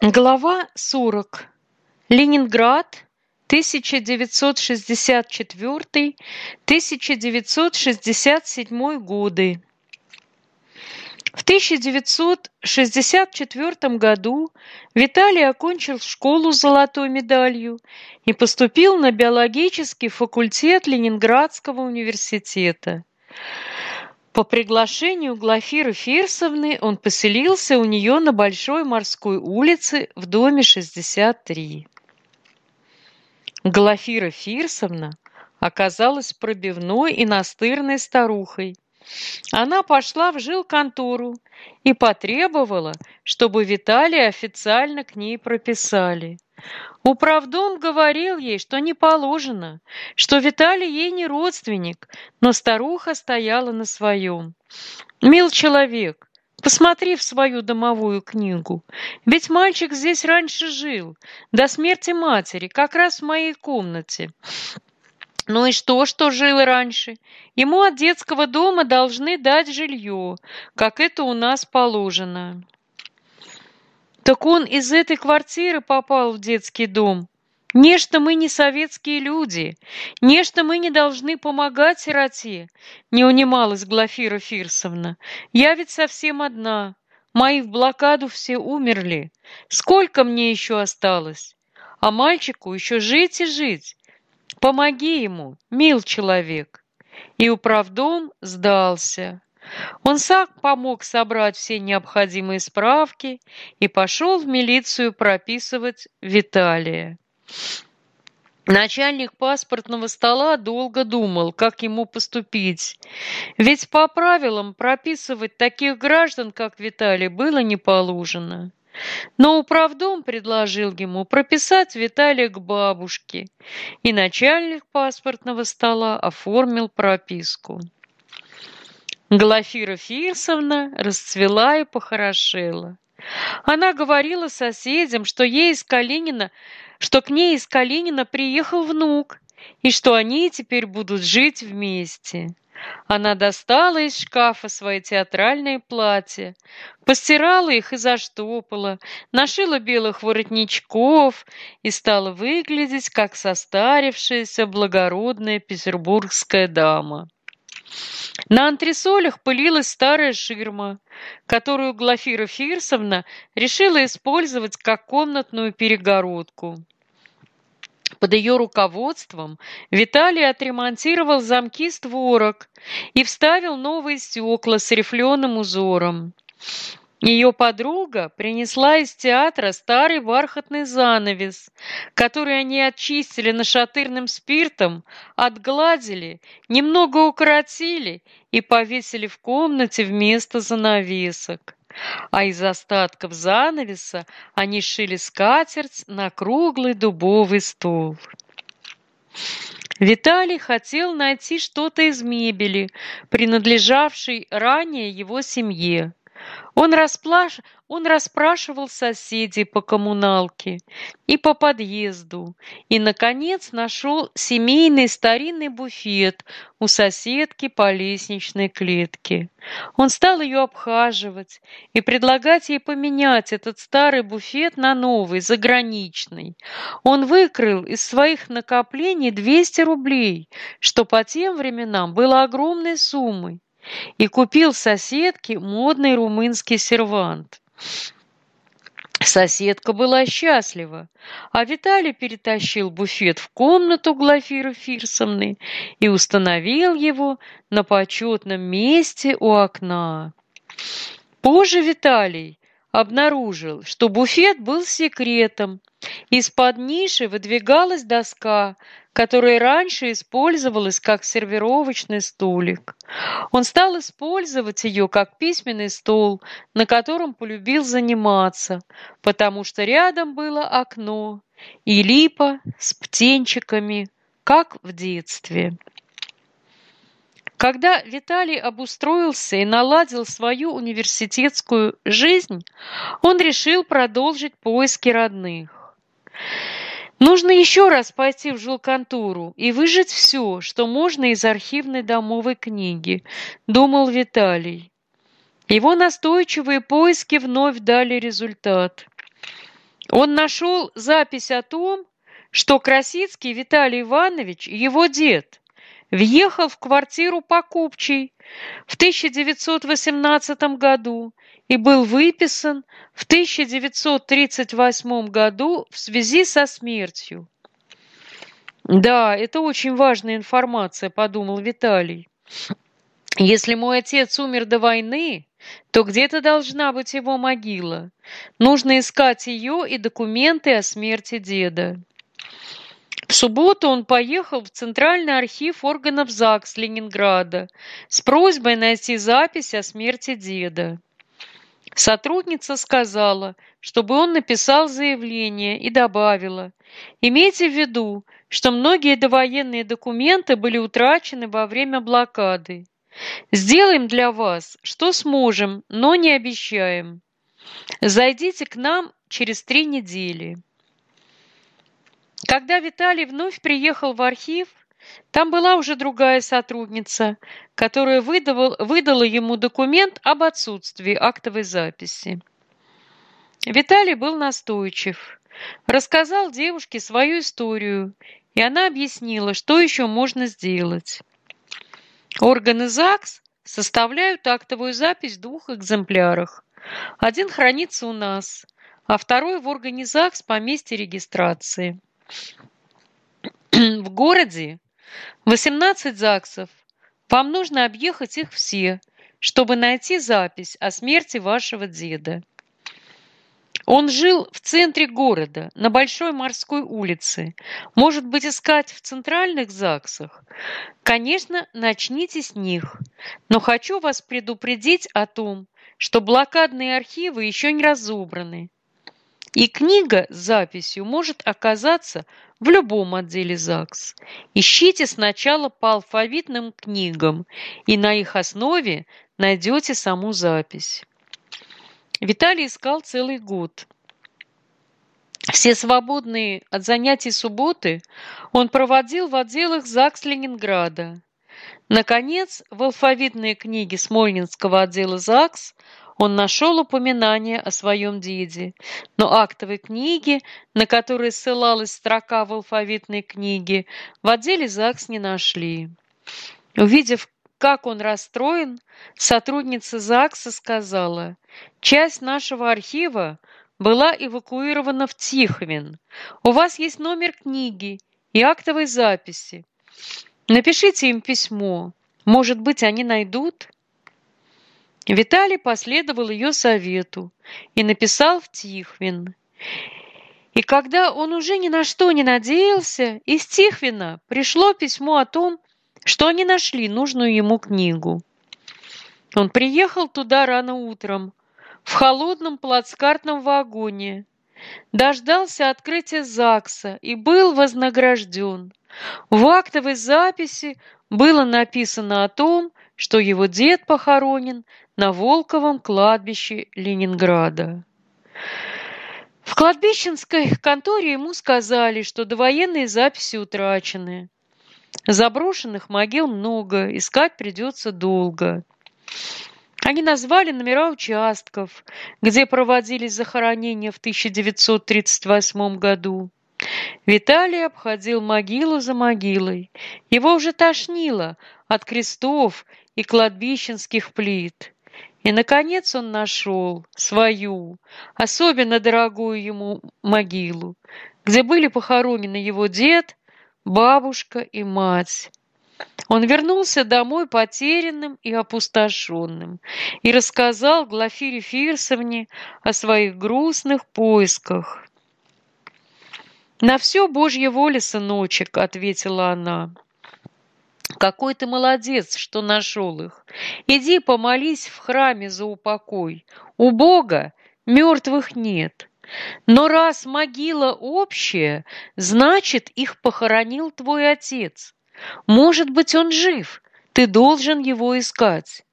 Глава 40. Ленинград, 1964-1967 годы. В 1964 году Виталий окончил школу с золотой медалью и поступил на биологический факультет Ленинградского университета. По приглашению Глафиры Фирсовны он поселился у нее на Большой морской улице в доме 63. Глафира Фирсовна оказалась пробивной и настырной старухой. Она пошла в жилконтору и потребовала, чтобы Виталия официально к ней прописали. Управдом говорил ей, что не положено, что Виталий ей не родственник, но старуха стояла на своем. «Мил человек, посмотри в свою домовую книгу, ведь мальчик здесь раньше жил, до смерти матери, как раз в моей комнате». Ну и что, что жил раньше? Ему от детского дома должны дать жилье, как это у нас положено. Так он из этой квартиры попал в детский дом. Нечто мы не советские люди, нечто мы не должны помогать сироте, не унималась Глафира Фирсовна. Я ведь совсем одна, мои в блокаду все умерли. Сколько мне еще осталось? А мальчику еще жить и жить. Помоги ему, мил человек. И управдом сдался. Он сам помог собрать все необходимые справки и пошел в милицию прописывать Виталия. Начальник паспортного стола долго думал, как ему поступить. Ведь по правилам прописывать таких граждан, как Виталий, было не положено. Но управдом предложил ему прописать Виталия к бабушке, и начальник паспортного стола оформил прописку. Глафира Фирсовна расцвела и похорошела. Она говорила соседям, что ей из Калинина, что к ней из Калинина приехал внук, и что они теперь будут жить вместе. Она достала из шкафа свои театральные платья, постирала их и заштопала, нашила белых воротничков и стала выглядеть, как состарившаяся благородная петербургская дама. На антресолях пылилась старая ширма, которую Глафира Фирсовна решила использовать как комнатную перегородку. Под ее руководством Виталий отремонтировал замки створок и вставил новые стекла с рифленым узором. Ее подруга принесла из театра старый бархатный занавес, который они очистили нашатырным спиртом, отгладили, немного укоротили и повесили в комнате вместо занавесок. А из остатков занавеса они шили скатерть на круглый дубовый стол. Виталий хотел найти что-то из мебели, принадлежавшей ранее его семье. Он, расплаш... он расспрашивал соседей по коммуналке и по подъезду, и, наконец, нашел семейный старинный буфет у соседки по лестничной клетке. Он стал ее обхаживать и предлагать ей поменять этот старый буфет на новый, заграничный. Он выкрыл из своих накоплений 200 рублей, что по тем временам было огромной суммой и купил соседке модный румынский сервант. Соседка была счастлива, а Виталий перетащил буфет в комнату Глафиры Фирсовны и установил его на почетном месте у окна. Позже Виталий обнаружил, что буфет был секретом. Из-под ниши выдвигалась доска, которая раньше использовалась как сервировочный столик. Он стал использовать ее как письменный стол, на котором полюбил заниматься, потому что рядом было окно и липа с птенчиками, как в детстве. Когда Виталий обустроился и наладил свою университетскую жизнь, он решил продолжить поиски родных. Нужно еще раз пойти в жилконтору и выжать все, что можно из архивной домовой книги, думал Виталий. Его настойчивые поиски вновь дали результат. Он нашел запись о том, что Красицкий Виталий Иванович, его дед, въехал в квартиру покупчей в 1918 году и был выписан в 1938 году в связи со смертью. Да, это очень важная информация, подумал Виталий. Если мой отец умер до войны, то где-то должна быть его могила. Нужно искать ее и документы о смерти деда. В субботу он поехал в Центральный архив органов ЗАГС Ленинграда с просьбой найти запись о смерти деда. Сотрудница сказала, чтобы он написал заявление и добавила, имейте в виду, что многие довоенные документы были утрачены во время блокады. Сделаем для вас, что сможем, но не обещаем. Зайдите к нам через три недели. Когда Виталий вновь приехал в архив, там была уже другая сотрудница, которая выдавал, выдала ему документ об отсутствии актовой записи. Виталий был настойчив, рассказал девушке свою историю, и она объяснила, что еще можно сделать. Органы ЗАГС составляют актовую запись в двух экземплярах. Один хранится у нас, а второй в органе ЗАГС по месте регистрации. В городе 18 ЗАГСов. Вам нужно объехать их все, чтобы найти запись о смерти вашего деда. Он жил в центре города, на Большой морской улице. Может быть, искать в центральных ЗАГСах? Конечно, начните с них. Но хочу вас предупредить о том, что блокадные архивы еще не разобраны. И книга с записью может оказаться в любом отделе ЗАГС. Ищите сначала по алфавитным книгам, и на их основе найдете саму запись. Виталий искал целый год. Все свободные от занятий субботы он проводил в отделах ЗАГС Ленинграда. Наконец, в алфавитной книге Смольнинского отдела ЗАГС он нашел упоминание о своем деде, но актовой книги, на которой ссылалась строка в алфавитной книге, в отделе ЗАГС не нашли. Увидев, как он расстроен, сотрудница ЗАГСа сказала, «Часть нашего архива была эвакуирована в Тихвин. У вас есть номер книги и актовой записи. Напишите им письмо. Может быть, они найдут?» Виталий последовал ее совету и написал в Тихвин. И когда он уже ни на что не надеялся, из Тихвина пришло письмо о том, что они нашли нужную ему книгу. Он приехал туда рано утром, в холодном плацкартном вагоне, дождался открытия ЗАГСа и был вознагражден. В актовой записи было написано о том, что его дед похоронен на Волковом кладбище Ленинграда. В кладбищенской конторе ему сказали, что довоенные записи утрачены. Заброшенных могил много, искать придется долго. Они назвали номера участков, где проводились захоронения в 1938 году. Виталий обходил могилу за могилой. Его уже тошнило от крестов и кладбищенских плит. И, наконец, он нашел свою, особенно дорогую ему могилу, где были похоронены его дед, бабушка и мать. Он вернулся домой потерянным и опустошенным и рассказал Глафире Фирсовне о своих грустных поисках. «На все Божья воля, сыночек», — ответила она. Какой ты молодец, что нашел их. Иди помолись в храме за упокой. У Бога мертвых нет. Но раз могила общая, значит, их похоронил твой отец. Может быть, он жив. Ты должен его искать.